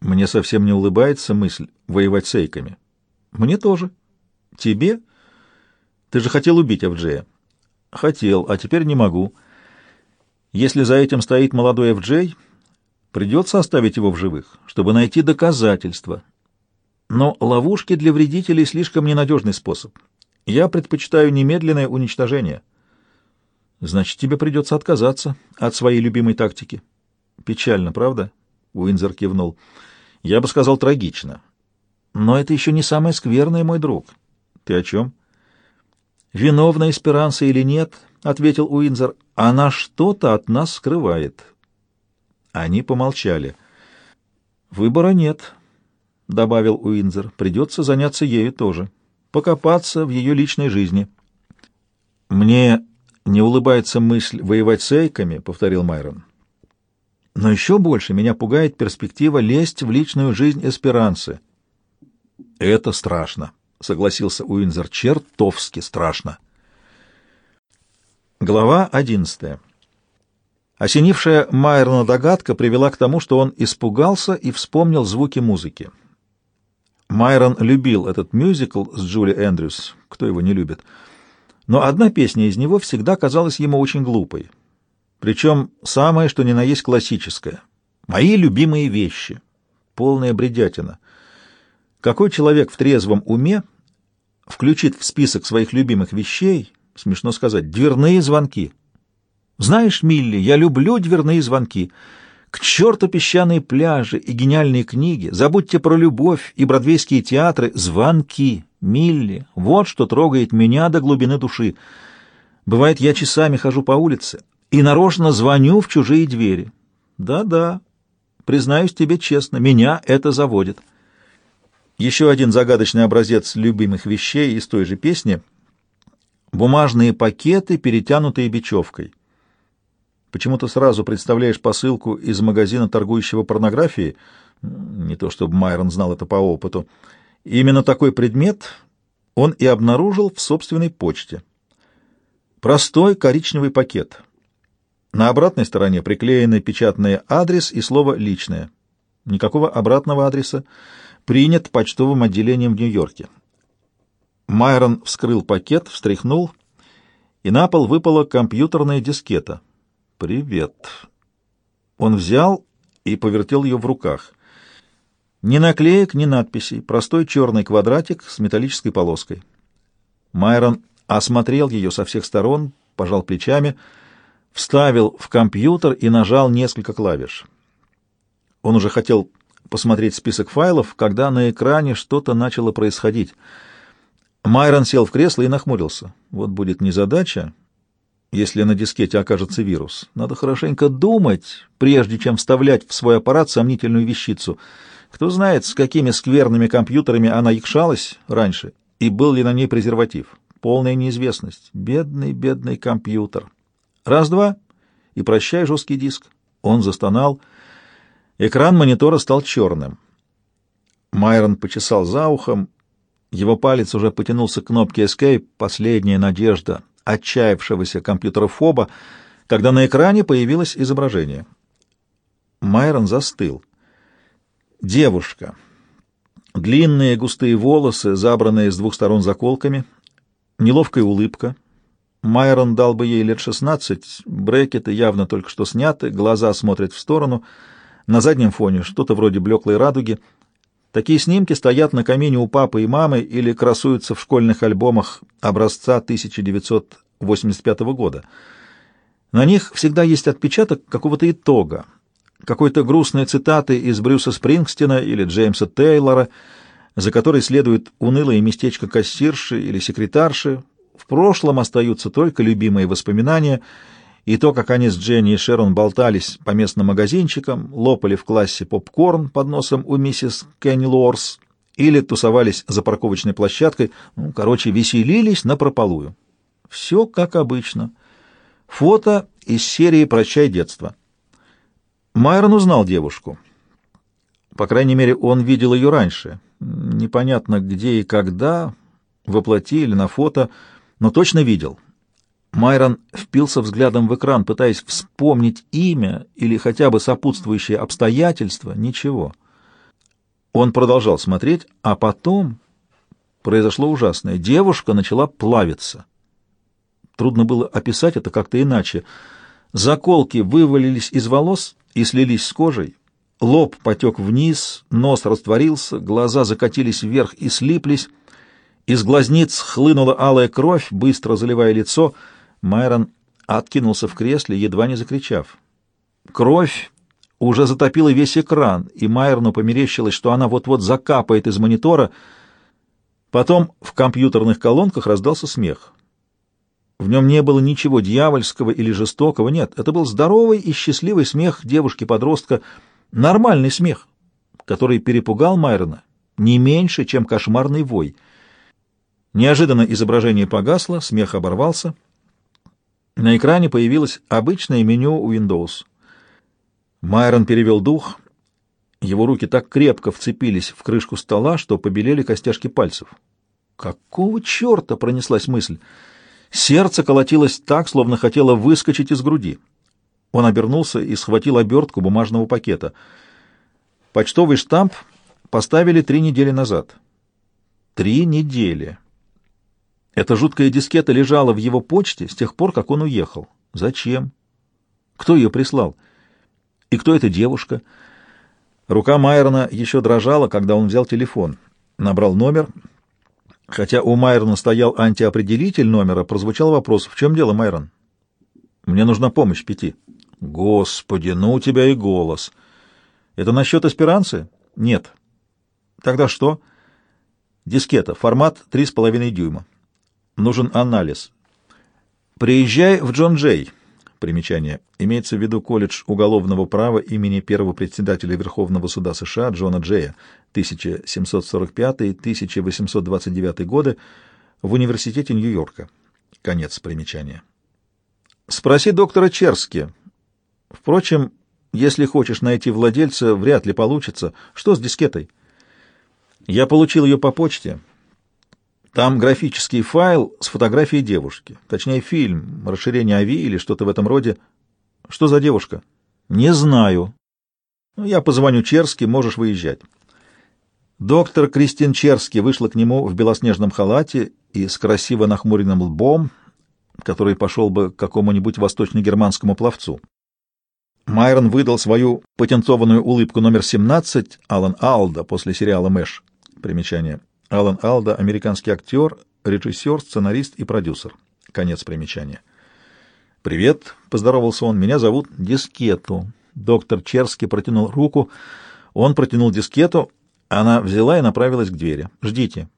Мне совсем не улыбается мысль воевать с эйками. Мне тоже. Тебе? Ты же хотел убить Эвджея. Хотел, а теперь не могу. Если за этим стоит молодой Эвджей, придется оставить его в живых, чтобы найти доказательства. Но ловушки для вредителей слишком ненадежный способ. Я предпочитаю немедленное уничтожение. Значит, тебе придется отказаться от своей любимой тактики. Печально, правда? Уинзер кивнул. Я бы сказал, трагично. Но это еще не самое скверное, мой друг. Ты о чем? Виновна Эсперанса или нет, ответил Уинзер, она что-то от нас скрывает. Они помолчали. Выбора нет, добавил Уинзер. Придется заняться ею тоже. Покопаться в ее личной жизни. Мне не улыбается мысль воевать с эйками, повторил Майрон. Но еще больше меня пугает перспектива лезть в личную жизнь Эсперанцы. Это страшно, согласился Уинзер. Чертовски страшно. Глава одиннадцатая. Осенившая Майерна догадка привела к тому, что он испугался и вспомнил звуки музыки. Майрон любил этот мюзикл с Джули Эндрюс, кто его не любит, но одна песня из него всегда казалась ему очень глупой. Причем самое, что ни на есть классическое. «Мои любимые вещи». Полная бредятина. Какой человек в трезвом уме включит в список своих любимых вещей, смешно сказать, дверные звонки? Знаешь, Милли, я люблю дверные звонки. К черту песчаные пляжи и гениальные книги. Забудьте про любовь и бродвейские театры. Звонки, Милли. Вот что трогает меня до глубины души. Бывает, я часами хожу по улице и нарочно звоню в чужие двери. Да-да, признаюсь тебе честно, меня это заводит. Еще один загадочный образец любимых вещей из той же песни — бумажные пакеты, перетянутые бечевкой. Почему-то сразу представляешь посылку из магазина, торгующего порнографией, не то чтобы Майрон знал это по опыту. Именно такой предмет он и обнаружил в собственной почте. Простой коричневый пакет. На обратной стороне приклеены печатный адрес и слово «личное». Никакого обратного адреса. Принят почтовым отделением в Нью-Йорке. Майрон вскрыл пакет, встряхнул, и на пол выпала компьютерная дискета — «Привет». Он взял и повертел ее в руках. Ни наклеек, ни надписей, простой черный квадратик с металлической полоской. Майрон осмотрел ее со всех сторон, пожал плечами, вставил в компьютер и нажал несколько клавиш. Он уже хотел посмотреть список файлов, когда на экране что-то начало происходить. Майрон сел в кресло и нахмурился. Вот будет незадача, если на дискете окажется вирус. Надо хорошенько думать, прежде чем вставлять в свой аппарат сомнительную вещицу. Кто знает, с какими скверными компьютерами она якшалась раньше, и был ли на ней презерватив. Полная неизвестность. Бедный, бедный компьютер. Раз-два, и прощай жесткий диск. Он застонал. Экран монитора стал черным. Майрон почесал за ухом. Его палец уже потянулся к кнопке Escape, последняя надежда отчаявшегося компьютерофоба, когда на экране появилось изображение. Майрон застыл. Девушка. Длинные густые волосы, забранные с двух сторон заколками, неловкая улыбка. Майрон дал бы ей лет шестнадцать, брекеты явно только что сняты, глаза смотрят в сторону, на заднем фоне что-то вроде блеклой радуги — Такие снимки стоят на камине у папы и мамы или красуются в школьных альбомах образца 1985 года. На них всегда есть отпечаток какого-то итога, какой-то грустной цитаты из Брюса Спрингстина или Джеймса Тейлора, за которой следует унылое местечко кассирши или секретарши. В прошлом остаются только любимые воспоминания — и то, как они с Дженни и Шерон болтались по местным магазинчикам, лопали в классе попкорн под носом у миссис Кенни Лорс или тусовались за парковочной площадкой, ну, короче, веселились напропалую. Все как обычно. Фото из серии «Прощай детство». Майрон узнал девушку. По крайней мере, он видел ее раньше. Непонятно, где и когда, воплоти или на фото, но точно видел — Майрон впился взглядом в экран, пытаясь вспомнить имя или хотя бы сопутствующие обстоятельства. Ничего. Он продолжал смотреть, а потом произошло ужасное. Девушка начала плавиться. Трудно было описать это как-то иначе. Заколки вывалились из волос и слились с кожей. Лоб потек вниз, нос растворился, глаза закатились вверх и слиплись. Из глазниц хлынула алая кровь, быстро заливая лицо. Майрон откинулся в кресле, едва не закричав. Кровь уже затопила весь экран, и Майерну померещилось, что она вот-вот закапает из монитора. Потом в компьютерных колонках раздался смех. В нем не было ничего дьявольского или жестокого, нет, это был здоровый и счастливый смех девушки-подростка, нормальный смех, который перепугал Майрона не меньше, чем кошмарный вой. Неожиданно изображение погасло, смех оборвался. На экране появилось обычное меню Windows. Майрон перевел дух. Его руки так крепко вцепились в крышку стола, что побелели костяшки пальцев. «Какого черта?» — пронеслась мысль. Сердце колотилось так, словно хотело выскочить из груди. Он обернулся и схватил обертку бумажного пакета. Почтовый штамп поставили три недели назад. Три недели. Эта жуткая дискета лежала в его почте с тех пор, как он уехал. Зачем? Кто ее прислал? — и кто эта девушка? Рука Майерна еще дрожала, когда он взял телефон. Набрал номер. Хотя у Майерна стоял антиопределитель номера, прозвучал вопрос. «В чем дело, Майрон?» «Мне нужна помощь, Пяти». «Господи, ну у тебя и голос!» «Это насчет аспиранции?» «Нет». «Тогда что?» «Дискета. Формат 3,5 дюйма. Нужен анализ». «Приезжай в Джон Джей». Примечание. Имеется в виду колледж уголовного права имени первого председателя Верховного суда США Джона Джея 1745-1829 годы в Университете Нью-Йорка. Конец примечания. Спроси доктора Черски. Впрочем, если хочешь найти владельца, вряд ли получится. Что с дискетой? Я получил ее по почте. Там графический файл с фотографией девушки. Точнее, фильм, расширение АВИ или что-то в этом роде. Что за девушка? Не знаю. Ну, я позвоню Черски, можешь выезжать. Доктор Кристин Черски вышла к нему в белоснежном халате и с красиво нахмуренным лбом, который пошел бы к какому-нибудь восточно-германскому пловцу. Майрон выдал свою патентованную улыбку номер 17 Алан Алда после сериала «Мэш». Примечание. Алан Алда — американский актер, режиссер, сценарист и продюсер. Конец примечания. «Привет», — поздоровался он, — «меня зовут Дискету». Доктор Черский протянул руку, он протянул дискету, она взяла и направилась к двери. «Ждите».